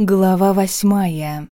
Глава восьмая.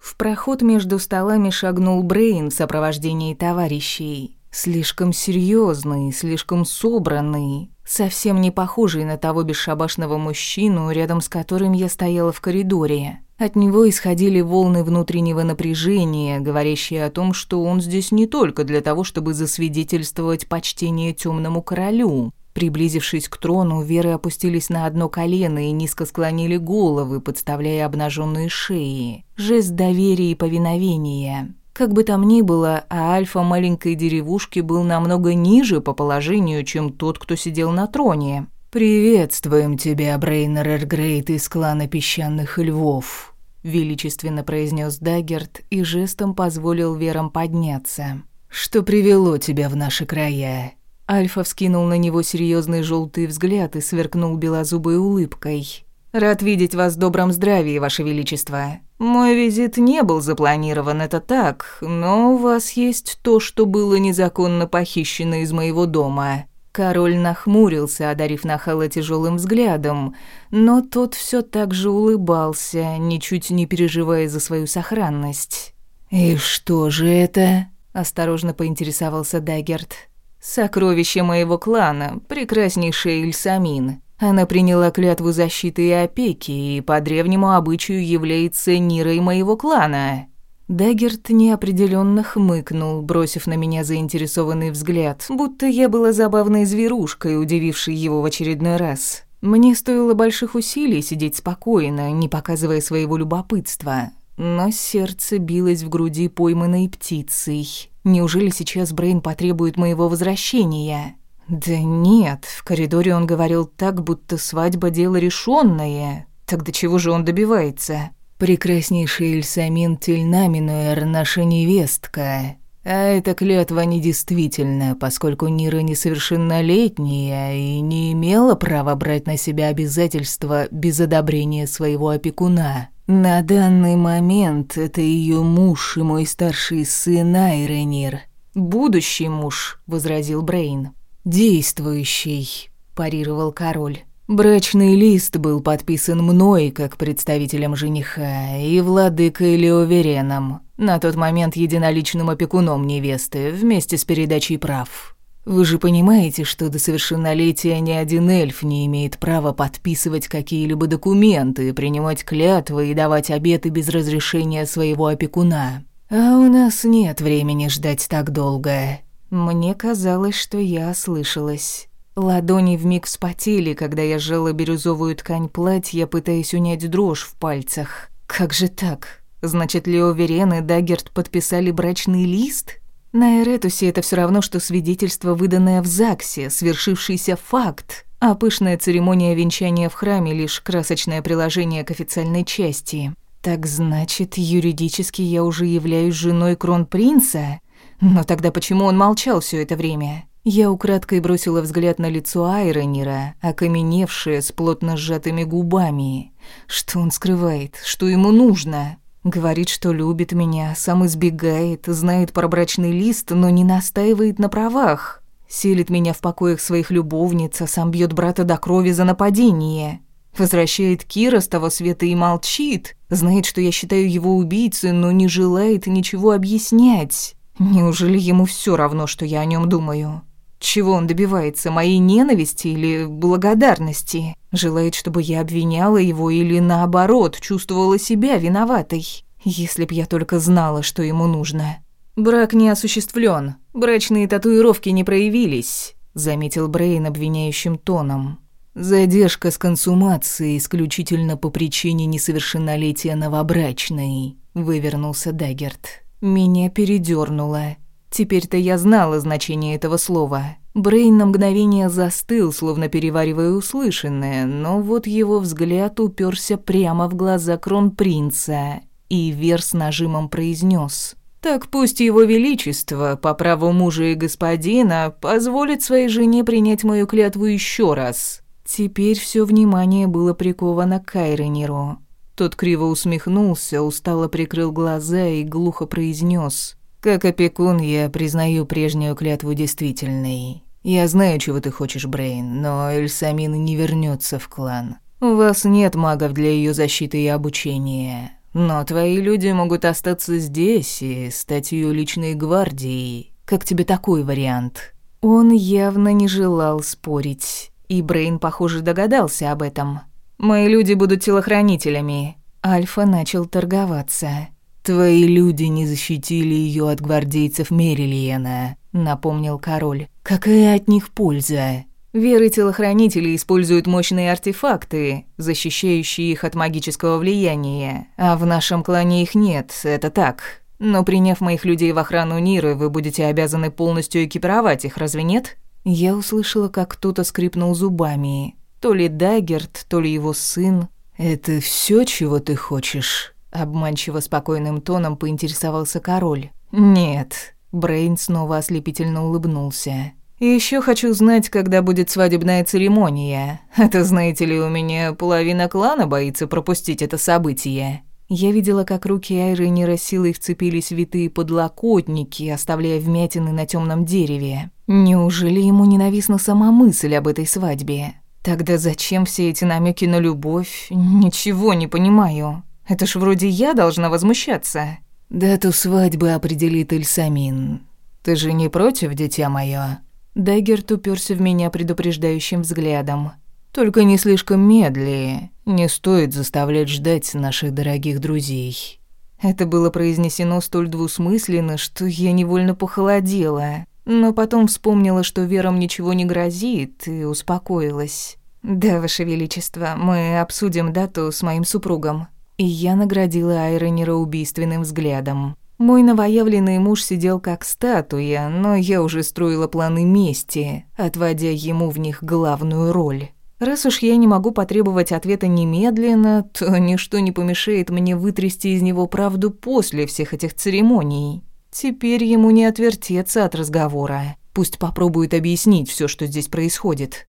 В проход между столами шагнул Брейн в сопровождении товарищей. Слишком серьезный, слишком собранный, совсем не похожий на того бесшабашного мужчину, рядом с которым я стояла в коридоре. От него исходили волны внутреннего напряжения, говорящие о том, что он здесь не только для того, чтобы засвидетельствовать почтение темному королю, Приблизившись к трону, Веры опустились на одно колено и низко склонили головы, подставляя обнаженные шеи. Жест доверия и повиновения. Как бы там ни было, а альфа маленькой деревушки был намного ниже по положению, чем тот, кто сидел на троне. «Приветствуем тебя, Брейнер Эргрейт из клана песчаных львов», — величественно произнес Даггерт и жестом позволил Верам подняться. «Что привело тебя в наши края?» Альфа вскинул на него серьезный желтый взгляд и сверкнул белозубой улыбкой. «Рад видеть вас в добром здравии, Ваше Величество. Мой визит не был запланирован, это так, но у вас есть то, что было незаконно похищено из моего дома». Король нахмурился, одарив Нахала тяжелым взглядом, но тот все так же улыбался, ничуть не переживая за свою сохранность. «И что же это?» – осторожно поинтересовался Даггерт. Сокровище моего клана, прекраснейшая Ильсамин. Она приняла клятву защиты и опеки, и по древнему обычаю является Нирой моего клана. Даггерт неопределенно хмыкнул, бросив на меня заинтересованный взгляд, будто я была забавной зверушкой, удивившей его в очередной раз. Мне стоило больших усилий сидеть спокойно, не показывая своего любопытства, но сердце билось в груди пойманной птицей. Неужели сейчас Брейн потребует моего возвращения? Да нет, в коридоре он говорил так, будто свадьба дело решенное. Так до чего же он добивается? Прекраснейшая Эльсамин Тельнаминуэр, наша невестка. А эта клятва недействительна, поскольку Нира несовершеннолетняя и не имела права брать на себя обязательства без одобрения своего опекуна. На данный момент это ее муж и мой старший сын Айренир. Будущий муж, возразил Брейн. Действующий, парировал король. Брачный лист был подписан мной как представителем жениха и владыкой Леовереном, на тот момент единоличным опекуном невесты, вместе с передачей прав. Вы же понимаете, что до совершеннолетия ни один эльф не имеет права подписывать какие-либо документы, принимать клятвы и давать обеты без разрешения своего опекуна. А у нас нет времени ждать так долго. Мне казалось, что я ослышалась. Ладони вмиг вспотели, когда я сжала бирюзовую ткань платья, пытаясь унять дрожь в пальцах. Как же так? Значит, Лео Верен и Даггерт подписали брачный лист? На Эретусе это все равно, что свидетельство, выданное в ЗАГСе, свершившийся факт, а пышная церемония венчания в храме лишь красочное приложение к официальной части. Так значит, юридически я уже являюсь женой кронпринца? Но тогда почему он молчал все это время? Я украдкой бросила взгляд на лицо Айронира, окаменевшее с плотно сжатыми губами. Что он скрывает? Что ему нужно? Говорит, что любит меня, сам избегает, знает про брачный лист, но не настаивает на правах. Селит меня в покоях своих любовниц, а сам бьет брата до крови за нападение. Возвращает Кира с того света и молчит. Знает, что я считаю его убийцей, но не желает ничего объяснять. Неужели ему все равно, что я о нем думаю? Чего он добивается, моей ненависти или благодарности? Желает, чтобы я обвиняла его или, наоборот, чувствовала себя виноватой? Если б я только знала, что ему нужно. «Брак не осуществлен, брачные татуировки не проявились», заметил Брейн обвиняющим тоном. «Задержка с консумацией исключительно по причине несовершеннолетия новобрачной», вывернулся Даггерт. Меня передёрнуло. Теперь-то я знала значение этого слова. Брейн на мгновение застыл, словно переваривая услышанное, но вот его взгляд уперся прямо в глаза кронпринца, и Вер с нажимом произнес: «Так пусть его величество, по праву мужа и господина, позволит своей жене принять мою клятву еще раз». Теперь все внимание было приковано к Кайренеру. Тот криво усмехнулся, устало прикрыл глаза и глухо произнес: как опекун я признаю прежнюю клятву действительной. Я знаю, чего ты хочешь, Брейн, но Эльсамин не вернется в клан. У вас нет магов для ее защиты и обучения, но твои люди могут остаться здесь и стать ее личной гвардией. Как тебе такой вариант?» Он явно не желал спорить, и Брейн, похоже, догадался об этом. «Мои люди будут телохранителями». Альфа начал торговаться. «Твои люди не защитили ее от гвардейцев Мерилиена», — напомнил король. «Какая от них польза?» Веры телохранителей используют мощные артефакты, защищающие их от магического влияния, а в нашем клане их нет, это так. Но приняв моих людей в охрану Ниры, вы будете обязаны полностью экипировать их, разве нет? Я услышала, как кто-то скрипнул зубами. То ли Даггерт, то ли его сын. «Это все, чего ты хочешь?» Обманчиво спокойным тоном поинтересовался король. «Нет». Брейн снова ослепительно улыбнулся. И ещё хочу знать, когда будет свадебная церемония. Это, знаете ли, у меня половина клана боится пропустить это событие. Я видела, как руки Айры нейросилой вцепились в витые подлокотники, оставляя вмятины на тёмном дереве. Неужели ему ненавистна сама мысль об этой свадьбе? Тогда зачем все эти намеки на любовь? Ничего не понимаю. Это ж вроде я должна возмущаться. Дату свадьбы определит Эльсамин. Ты же не против, дитя моё? Даггерт уперся в меня предупреждающим взглядом. «Только не слишком медли. Не стоит заставлять ждать наших дорогих друзей». Это было произнесено столь двусмысленно, что я невольно похолодела. Но потом вспомнила, что Верам ничего не грозит, и успокоилась. «Да, Ваше Величество, мы обсудим дату с моим супругом». И я наградила Айронера убийственным взглядом. Мой новоявленный муж сидел как статуя, но я уже строила планы мести, отводя ему в них главную роль. Раз уж я не могу потребовать ответа немедленно, то ничто не помешает мне вытрясти из него правду после всех этих церемоний. Теперь ему не отвертеться от разговора. Пусть попробует объяснить все, что здесь происходит.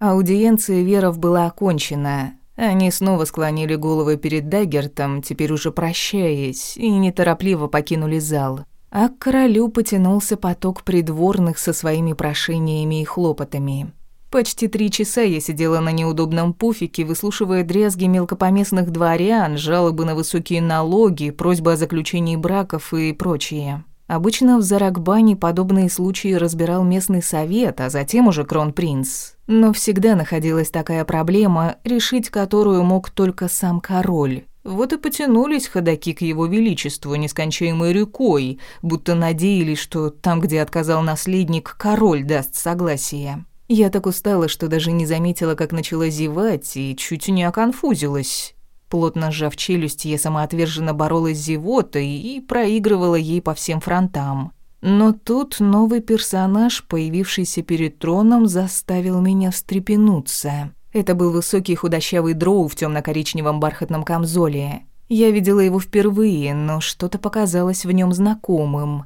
Аудиенция Веров была окончена, они снова склонили головы перед Даггертом, теперь уже прощаясь, и неторопливо покинули зал. А к королю потянулся поток придворных со своими прошениями и хлопотами. Почти три часа я сидела на неудобном пуфике, выслушивая дрязги мелкопоместных дворян, жалобы на высокие налоги, просьбы о заключении браков и прочее. Обычно в Заракбане подобные случаи разбирал местный совет, а затем уже кронпринц. Но всегда находилась такая проблема, решить которую мог только сам король. Вот и потянулись ходаки к его величеству нескончаемой рекой, будто надеялись, что там, где отказал наследник, король даст согласие. Я так устала, что даже не заметила, как начала зевать, и чуть не оконфузилась. Плотно сжав челюсть, я самоотверженно боролась с зевотой и проигрывала ей по всем фронтам. Но тут новый персонаж, появившийся перед троном, заставил меня встрепенуться. Это был высокий худощавый дроу в темно коричневом бархатном камзоле. Я видела его впервые, но что-то показалось в нем знакомым,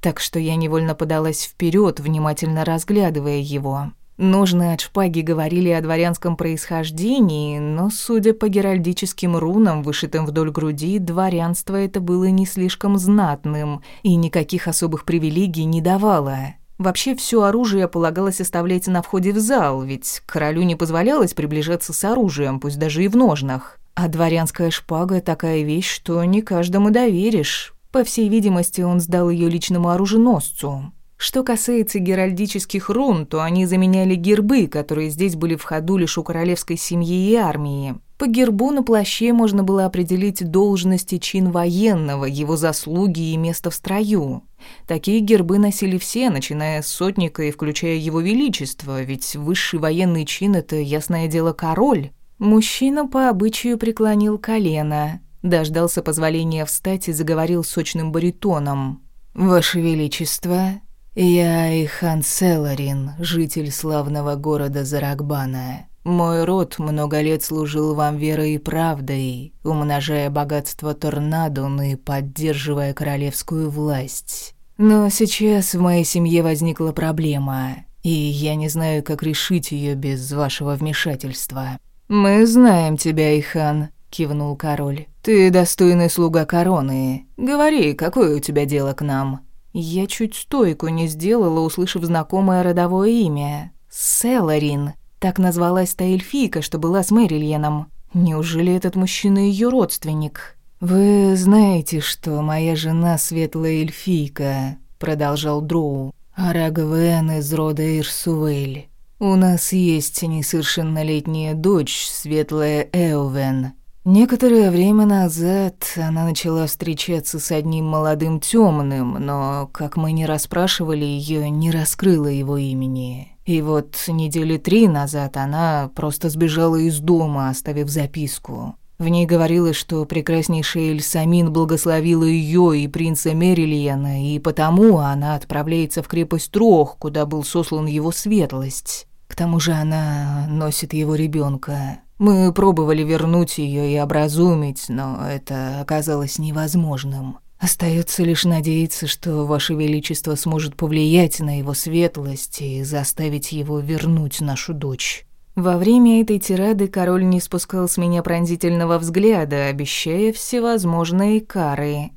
так что я невольно подалась вперед, внимательно разглядывая его. Ножны от шпаги говорили о дворянском происхождении, но, судя по геральдическим рунам, вышитым вдоль груди, дворянство это было не слишком знатным и никаких особых привилегий не давало. Вообще все оружие полагалось оставлять на входе в зал, ведь королю не позволялось приближаться с оружием, пусть даже и в ножнах. А дворянская шпага такая вещь, что не каждому доверишь. По всей видимости, он сдал ее личному оруженосцу. Что касается геральдических рун, то они заменяли гербы, которые здесь были в ходу лишь у королевской семьи и армии. По гербу на плаще можно было определить должность и чин военного, его заслуги и место в строю. Такие гербы носили все, начиная с сотника и включая его величество, ведь высший военный чин – это, ясное дело, король. Мужчина по обычаю преклонил колено, дождался позволения встать и заговорил сочным баритоном. «Ваше Величество, «Я Ихан Селарин, житель славного города Заракбана. Мой род много лет служил вам верой и правдой, умножая богатство Торнадун и поддерживая королевскую власть. Но сейчас в моей семье возникла проблема, и я не знаю, как решить ее без вашего вмешательства». «Мы знаем тебя, Ихан», — кивнул король. «Ты достойный слуга короны. Говори, какое у тебя дело к нам?» Я чуть стойку не сделала, услышав знакомое родовое имя. Селарин. Так назвалась та эльфийка, что была с Мэрильеном. Неужели этот мужчина ее родственник? «Вы знаете, что моя жена светлая эльфийка», — продолжал Дроу. «Арагвен из рода Ирсуэль. У нас есть несовершеннолетняя дочь, светлая Эовен. Некоторое время назад она начала встречаться с одним молодым темным, но, как мы не расспрашивали ее, не раскрыла его имени. И вот недели три назад она просто сбежала из дома, оставив записку. В ней говорилось, что прекраснейшая Эльсамин благословила ее и принца Мерилиена, и потому она отправляется в крепость Трох, куда был сослан его светлость. К тому же она носит его ребенка. Мы пробовали вернуть ее и образумить, но это оказалось невозможным. Остается лишь надеяться, что Ваше Величество сможет повлиять на его светлость и заставить его вернуть нашу дочь. Во время этой тирады король не спускал с меня пронзительного взгляда, обещая всевозможные кары.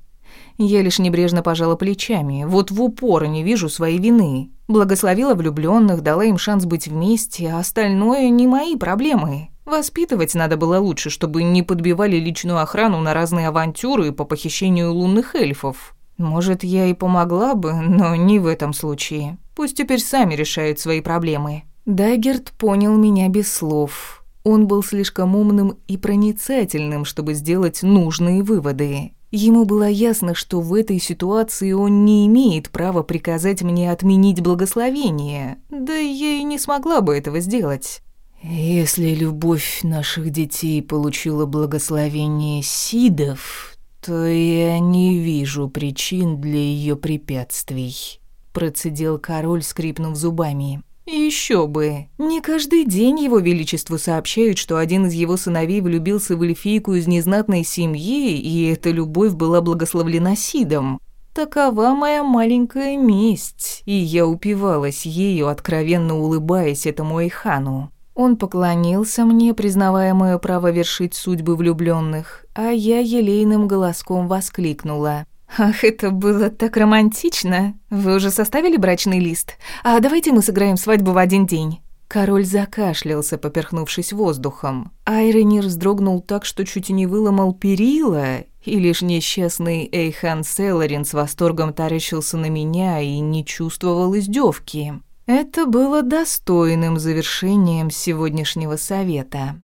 Я лишь небрежно пожала плечами, вот в упор не вижу своей вины. Благословила влюбленных, дала им шанс быть вместе, а остальное не мои проблемы. Воспитывать надо было лучше, чтобы не подбивали личную охрану на разные авантюры по похищению лунных эльфов. Может, я и помогла бы, но не в этом случае. Пусть теперь сами решают свои проблемы. Даггерт понял меня без слов. Он был слишком умным и проницательным, чтобы сделать нужные выводы. Ему было ясно, что в этой ситуации он не имеет права приказать мне отменить благословение, да я и не смогла бы этого сделать. Если любовь наших детей получила благословение Сидов, то я не вижу причин для ее препятствий, процедил король, скрипнув зубами. Еще бы. Не каждый день его величеству сообщают, что один из его сыновей влюбился в эльфийку из незнатной семьи, и эта любовь была благословлена Сидом. Такова моя маленькая месть, и я упивалась ею, откровенно улыбаясь этому Эйхану. Он поклонился мне, признавая мое право вершить судьбы влюбленных, а я елейным голоском воскликнула. «Ах, это было так романтично! Вы уже составили брачный лист? А давайте мы сыграем свадьбу в один день». Король закашлялся, поперхнувшись воздухом. Айронир вздрогнул так, что чуть не выломал перила, и лишь несчастный Эйхан Селарин с восторгом таращился на меня и не чувствовал издевки. Это было достойным завершением сегодняшнего совета.